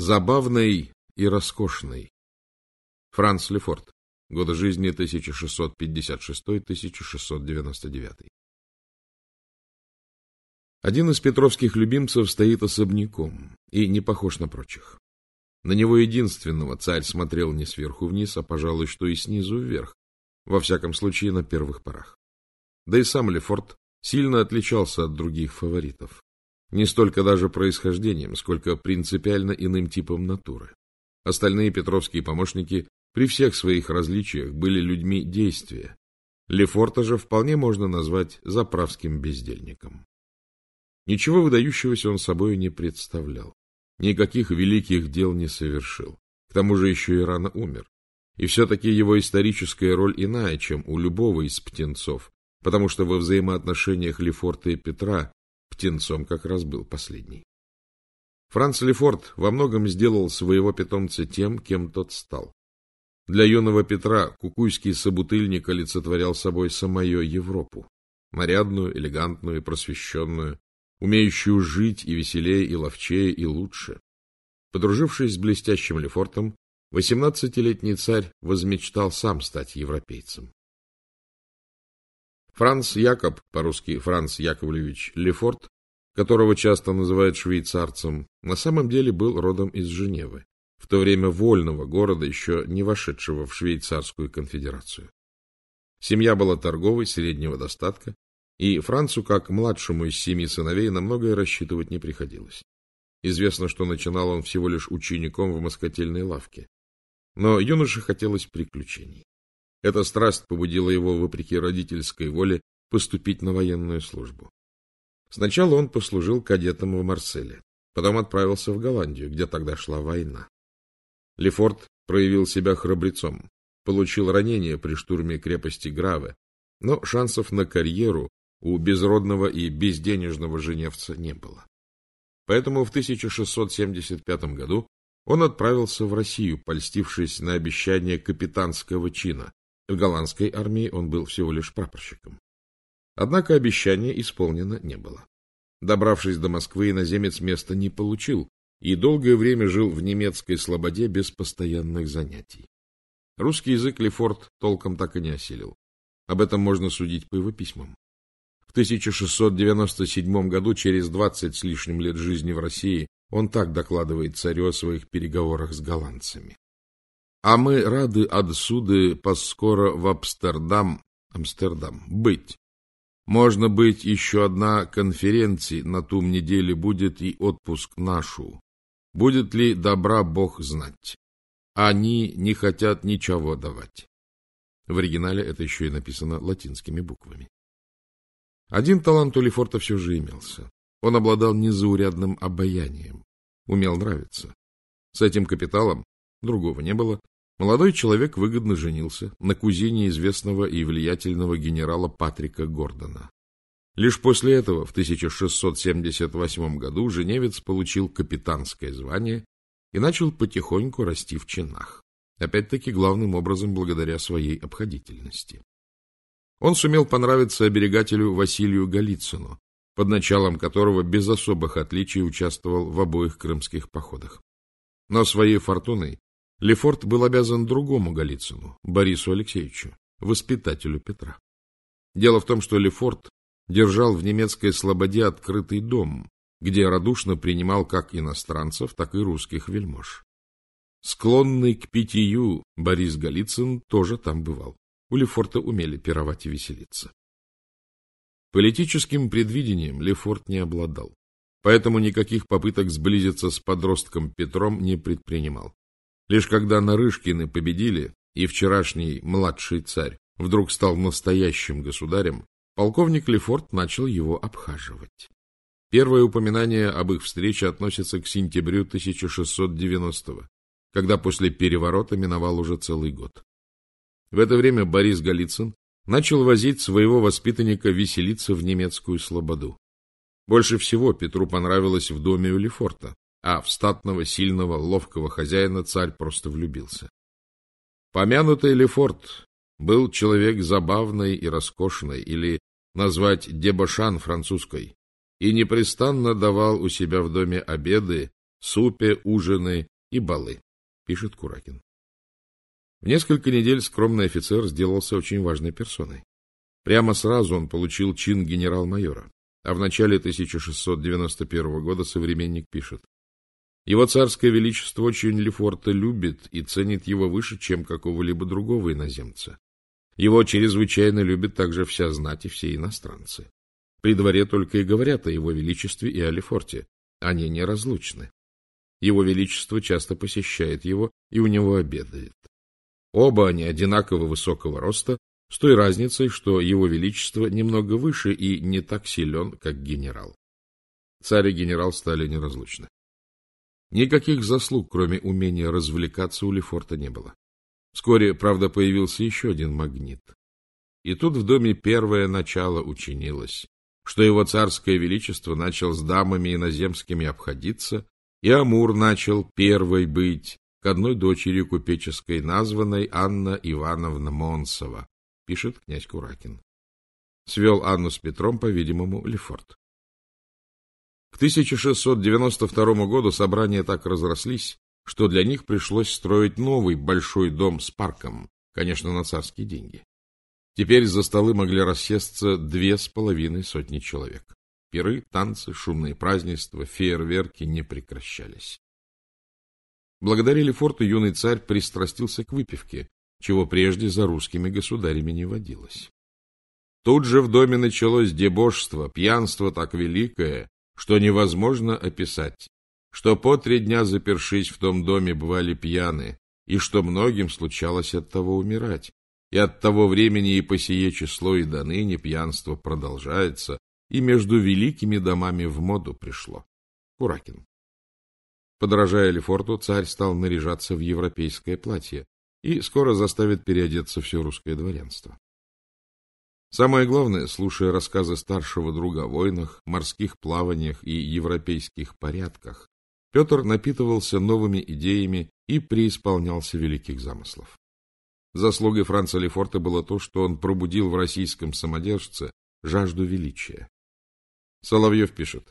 Забавный и роскошный. Франц Лефорт. Годы жизни 1656-1699. Один из петровских любимцев стоит особняком и не похож на прочих. На него единственного царь смотрел не сверху вниз, а, пожалуй, что и снизу вверх, во всяком случае на первых порах. Да и сам Лефорт сильно отличался от других фаворитов. Не столько даже происхождением, сколько принципиально иным типом натуры. Остальные петровские помощники при всех своих различиях были людьми действия. Лефорта же вполне можно назвать заправским бездельником. Ничего выдающегося он собой не представлял. Никаких великих дел не совершил. К тому же еще и рано умер. И все-таки его историческая роль иная, чем у любого из птенцов, потому что во взаимоотношениях Лефорта и Петра птенцом как раз был последний. Франц Лефорт во многом сделал своего питомца тем, кем тот стал. Для юного Петра кукуйский собутыльник олицетворял собой самую Европу, нарядную, элегантную и просвещенную, умеющую жить и веселее, и ловчее, и лучше. Подружившись с блестящим Лефортом, восемнадцатилетний царь возмечтал сам стать европейцем. Франц Якоб, по-русски Франц Яковлевич Лефорт, которого часто называют швейцарцем, на самом деле был родом из Женевы, в то время вольного города, еще не вошедшего в Швейцарскую конфедерацию. Семья была торговой, среднего достатка, и Францу, как младшему из семи сыновей, на многое рассчитывать не приходилось. Известно, что начинал он всего лишь учеником в москотельной лавке. Но юноше хотелось приключений. Эта страсть побудила его, вопреки родительской воле, поступить на военную службу. Сначала он послужил кадетом в Марселе, потом отправился в Голландию, где тогда шла война. Лефорт проявил себя храбрецом, получил ранение при штурме крепости Граве, но шансов на карьеру у безродного и безденежного женевца не было. Поэтому в 1675 году он отправился в Россию, польстившись на обещание капитанского чина. В голландской армии он был всего лишь прапорщиком. Однако обещание исполнено не было. Добравшись до Москвы, иноземец места не получил и долгое время жил в немецкой слободе без постоянных занятий. Русский язык Лефорт толком так и не осилил. Об этом можно судить по его письмам. В 1697 году, через 20 с лишним лет жизни в России, он так докладывает царю о своих переговорах с голландцами. «А мы рады отсюда поскоро в Амстердам, Амстердам быть. Можно быть, еще одна конференция на том неделе будет и отпуск нашу. Будет ли добра Бог знать? Они не хотят ничего давать». В оригинале это еще и написано латинскими буквами. Один талант у Лефорта все же имелся. Он обладал незаурядным обаянием, умел нравиться. С этим капиталом, другого не было, молодой человек выгодно женился на кузине известного и влиятельного генерала Патрика Гордона. Лишь после этого, в 1678 году, женевец получил капитанское звание и начал потихоньку расти в чинах. Опять-таки, главным образом, благодаря своей обходительности. Он сумел понравиться оберегателю Василию Голицыну, под началом которого без особых отличий участвовал в обоих крымских походах. Но своей фортуной Лефорт был обязан другому Голицыну, Борису Алексеевичу, воспитателю Петра. Дело в том, что Лефорт держал в немецкой слободе открытый дом, где радушно принимал как иностранцев, так и русских вельмож. Склонный к питью Борис Голицын тоже там бывал. У Лефорта умели пировать и веселиться. Политическим предвидением Лефорт не обладал, поэтому никаких попыток сблизиться с подростком Петром не предпринимал. Лишь когда Нарышкины победили, и вчерашний младший царь вдруг стал настоящим государем, полковник Лефорт начал его обхаживать. Первое упоминание об их встрече относится к сентябрю 1690-го, когда после переворота миновал уже целый год. В это время Борис Голицын начал возить своего воспитанника веселиться в немецкую слободу. Больше всего Петру понравилось в доме у Лефорта, а в статного, сильного, ловкого хозяина царь просто влюбился. Помянутый Лефорт был человек забавный и роскошный, или назвать дебошан французской, и непрестанно давал у себя в доме обеды супе, ужины и балы, пишет Куракин. В несколько недель скромный офицер сделался очень важной персоной. Прямо сразу он получил чин генерал-майора, а в начале 1691 года современник пишет его царское величество очень Лефорта любит и ценит его выше, чем какого-либо другого иноземца. Его чрезвычайно любит также вся знать и все иностранцы. При дворе только и говорят о его величестве и о Лефорте. Они неразлучны. Его величество часто посещает его и у него обедает. Оба они одинаково высокого роста, с той разницей, что его величество немного выше и не так силен, как генерал. Царь и генерал стали неразлучны. Никаких заслуг, кроме умения развлекаться, у Лефорта не было. Вскоре, правда, появился еще один магнит. И тут в доме первое начало учинилось, что его царское величество начал с дамами иноземскими обходиться, и Амур начал первой быть к одной дочери купеческой, названной Анна Ивановна Монсова, пишет князь Куракин. Свел Анну с Петром, по-видимому, Лефорт. К 1692 году собрания так разрослись, что для них пришлось строить новый большой дом с парком, конечно, на царские деньги. Теперь за столы могли рассесться две с половиной сотни человек. Пиры, танцы, шумные празднества, фейерверки не прекращались. Благодаря Лефорту юный царь пристрастился к выпивке, чего прежде за русскими государями не водилось. Тут же в доме началось дебошство, пьянство так великое, что невозможно описать, что по три дня запершись в том доме бывали пьяны, и что многим случалось от того умирать. И от того времени и по сие число и до ныне пьянство продолжается, и между великими домами в моду пришло. Куракин. Подражая Лефорту, царь стал наряжаться в европейское платье и скоро заставит переодеться все русское дворянство. Самое главное, слушая рассказы старшего друга о войнах, морских плаваниях и европейских порядках, Петр напитывался новыми идеями и преисполнялся великих замыслов. Заслугой Франца Лефорта было то, что он пробудил в российском самодержце жажду величия. Соловьев пишет,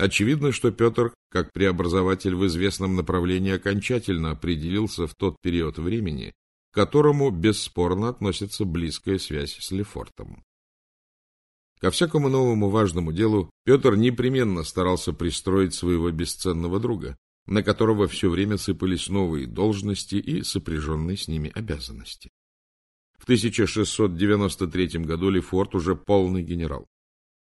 Очевидно, что Петр, как преобразователь в известном направлении, окончательно определился в тот период времени, к которому бесспорно относится близкая связь с Лефортом. Ко всякому новому важному делу Петр непременно старался пристроить своего бесценного друга, на которого все время сыпались новые должности и сопряженные с ними обязанности. В 1693 году Лефорт уже полный генерал.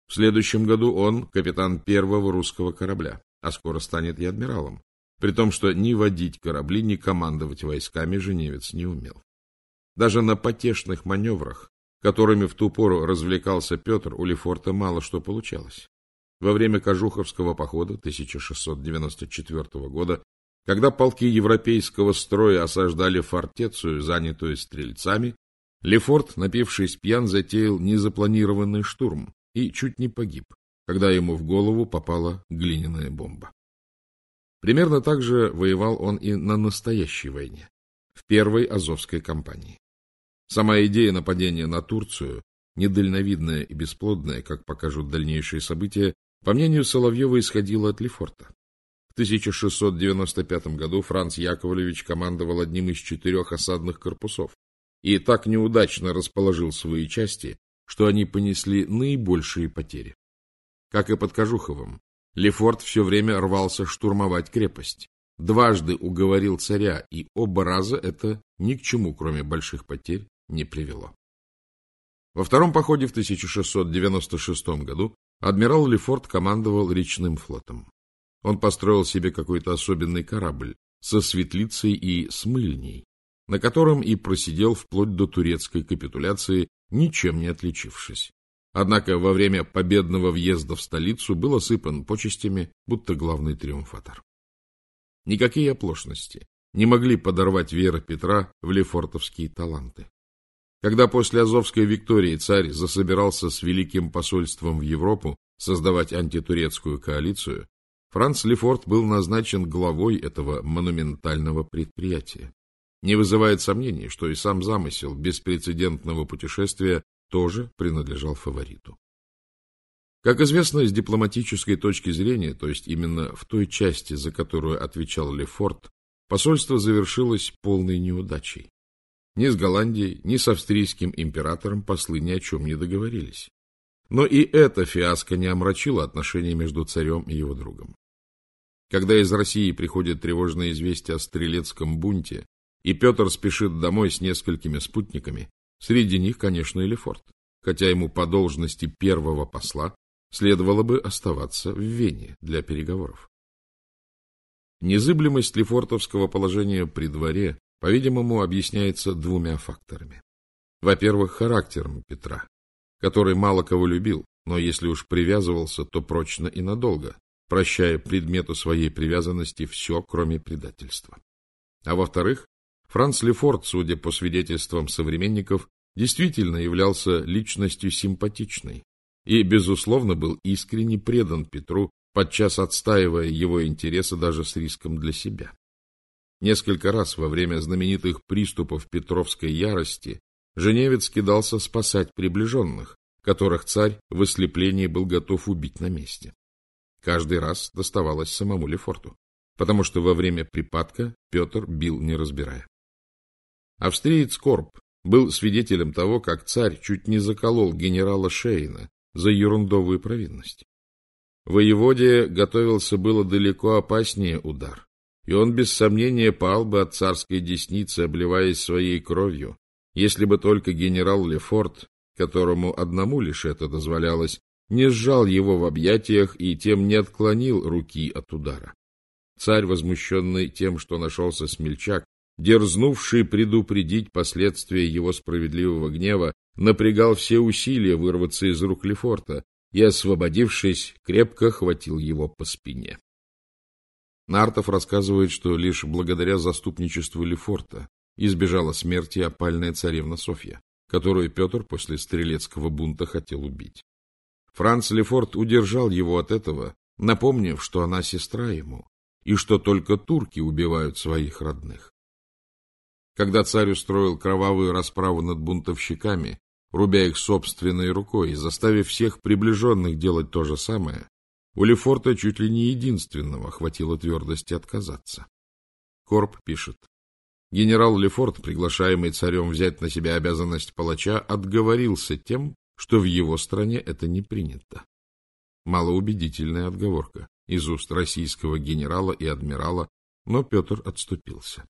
В следующем году он капитан первого русского корабля, а скоро станет и адмиралом при том, что ни водить корабли, ни командовать войсками женевец не умел. Даже на потешных маневрах, которыми в ту пору развлекался Петр, у Лефорта мало что получалось. Во время Кожуховского похода 1694 года, когда полки европейского строя осаждали фортецию, занятую стрельцами, Лефорт, напившись пьян, затеял незапланированный штурм и чуть не погиб, когда ему в голову попала глиняная бомба. Примерно так же воевал он и на настоящей войне, в первой Азовской кампании. Сама идея нападения на Турцию, недальновидная и бесплодная, как покажут дальнейшие события, по мнению Соловьева, исходила от Лефорта. В 1695 году Франц Яковлевич командовал одним из четырех осадных корпусов и так неудачно расположил свои части, что они понесли наибольшие потери. Как и под Кожуховым, Лефорт все время рвался штурмовать крепость. Дважды уговорил царя, и оба раза это ни к чему, кроме больших потерь, не привело. Во втором походе в 1696 году адмирал Лефорт командовал речным флотом. Он построил себе какой-то особенный корабль со светлицей и смыльней, на котором и просидел вплоть до турецкой капитуляции, ничем не отличившись. Однако во время победного въезда в столицу был осыпан почестями, будто главный триумфатор. Никакие оплошности не могли подорвать веры Петра в лефортовские таланты. Когда после Азовской Виктории царь засобирался с великим посольством в Европу создавать антитурецкую коалицию, Франц Лефорт был назначен главой этого монументального предприятия. Не вызывает сомнений, что и сам замысел беспрецедентного путешествия тоже принадлежал фавориту. Как известно, с дипломатической точки зрения, то есть именно в той части, за которую отвечал Лефорт, посольство завершилось полной неудачей. Ни с Голландией, ни с австрийским императором послы ни о чем не договорились. Но и эта фиаско не омрачила отношения между царем и его другом. Когда из России приходит тревожное известие о стрелецком бунте, и Петр спешит домой с несколькими спутниками, среди них, конечно, и Лефорт, хотя ему по должности первого посла следовало бы оставаться в Вене для переговоров. Незыблемость лефортовского положения при дворе, по-видимому, объясняется двумя факторами. Во-первых, характером Петра, который мало кого любил, но если уж привязывался, то прочно и надолго, прощая предмету своей привязанности все, кроме предательства. А во-вторых, Франц Лефорт, судя по свидетельствам современников, действительно являлся личностью симпатичной и, безусловно, был искренне предан Петру, подчас отстаивая его интересы даже с риском для себя. Несколько раз во время знаменитых приступов Петровской ярости Женевец кидался спасать приближенных, которых царь в ослеплении был готов убить на месте. Каждый раз доставалось самому Лефорту, потому что во время припадка Петр бил не разбирая. Австриец Корп был свидетелем того, как царь чуть не заколол генерала Шейна за ерундовую провинность. Воеводе готовился было далеко опаснее удар, и он без сомнения пал бы от царской десницы, обливаясь своей кровью, если бы только генерал Лефорт, которому одному лишь это дозволялось, не сжал его в объятиях и тем не отклонил руки от удара. Царь, возмущенный тем, что нашелся смельчак, дерзнувший предупредить последствия его справедливого гнева, напрягал все усилия вырваться из рук Лефорта и, освободившись, крепко хватил его по спине. Нартов рассказывает, что лишь благодаря заступничеству Лефорта избежала смерти опальная царевна Софья, которую Петр после стрелецкого бунта хотел убить. Франц Лефорт удержал его от этого, напомнив, что она сестра ему, и что только турки убивают своих родных. Когда царь устроил кровавую расправу над бунтовщиками, рубя их собственной рукой и заставив всех приближенных делать то же самое, у Лефорта чуть ли не единственного хватило твердости отказаться. Корп пишет. Генерал Лефорт, приглашаемый царем взять на себя обязанность палача, отговорился тем, что в его стране это не принято. Малоубедительная отговорка из уст российского генерала и адмирала, но Петр отступился.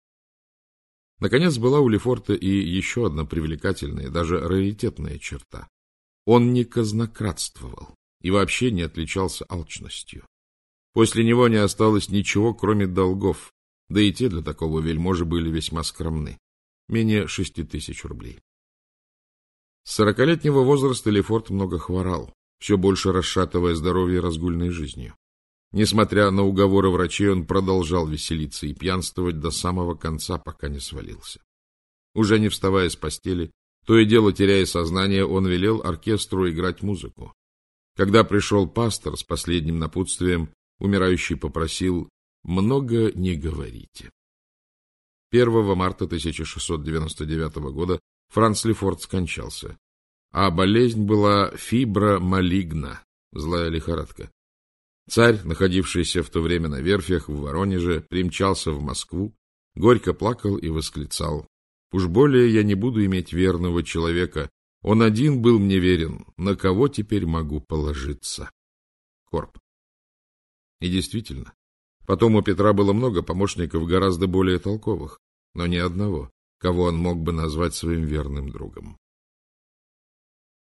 Наконец, была у Лефорта и еще одна привлекательная, даже раритетная черта. Он не казнократствовал и вообще не отличался алчностью. После него не осталось ничего, кроме долгов, да и те для такого вельможи были весьма скромны, менее шести тысяч рублей. С сорокалетнего возраста Лефорт много хворал, все больше расшатывая здоровье разгульной жизнью. Несмотря на уговоры врачей, он продолжал веселиться и пьянствовать до самого конца, пока не свалился. Уже не вставая с постели, то и дело теряя сознание, он велел оркестру играть музыку. Когда пришел пастор с последним напутствием, умирающий попросил «много не говорите». 1 марта 1699 года Франц Лефорт скончался, а болезнь была фибра малигна, злая лихорадка. Царь, находившийся в то время на верфях в Воронеже, примчался в Москву, горько плакал и восклицал. «Уж более я не буду иметь верного человека. Он один был мне верен. На кого теперь могу положиться?» Корп. И действительно, потом у Петра было много помощников гораздо более толковых, но ни одного, кого он мог бы назвать своим верным другом.